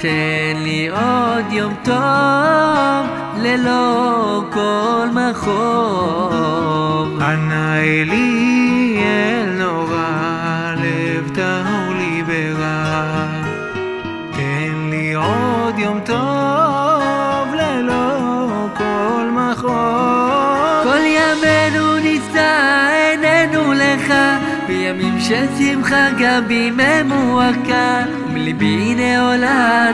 תן לי עוד יום טוב, ללא כל מכאוב. אנא אלי אל נורא, לב טהור לי ברע. תן לי עוד יום טוב, ללא כל מכאוב. כל ימינו נישא עינינו לך, בימים של שמחה גם בימי מועקה. ומליבי הנה עולה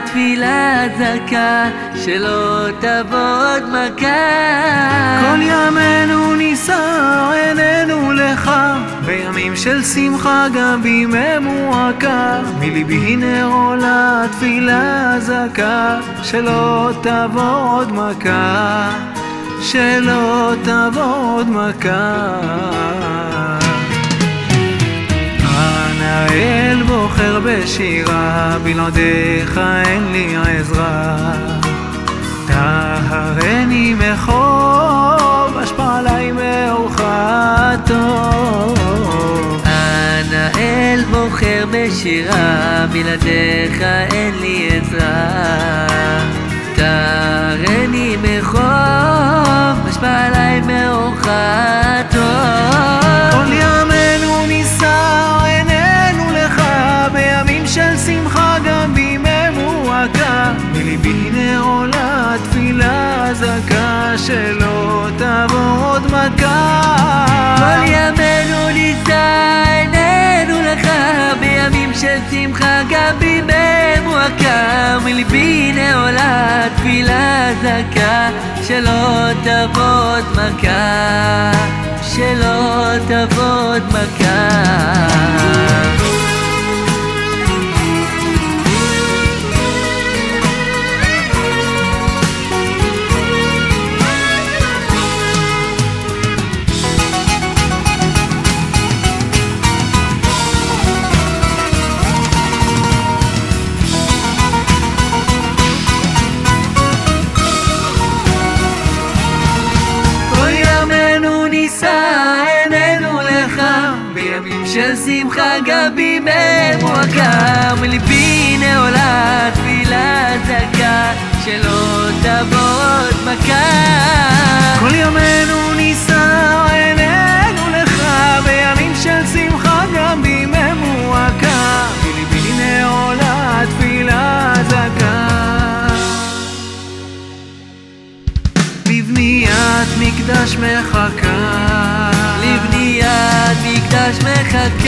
שלא תבוא עוד מכה. כל ימינו נישא עינינו לך, בימים של שמחה גם בימי מועקה. מליבי הנה עולה תפילה זכה, שלא תבוא עוד מכה, שלא תבוא עוד מכה. בוחר בשירה, בלעדיך אין לי עזרה. טהרני מחוב, השפע עליי מאורך הטוב. אנא אל בוחר בשירה, בלעדיך אין לי עזרה. תרני מחוב, השפע עליי זכה, שלא תבוא עוד מכה. כל ימינו נישא עינינו לך, בימים של שמחה גם בימי מועקה. מליבי נעולה תפילה זכה, שלא תבוא עוד מכה, שלא תבוא עוד מכה. נישא עינינו לך, בימים של שמחה גם בימי. מליבי נעולה תפילה זכה, שלא תבוא עוד מכה. כל ימינו נישא עינינו לך, בימים של שמחה גם בימי. בליבי נעולה תפילה זכה. בבניית מקדש מחכה. לבניית מקדש מחכה.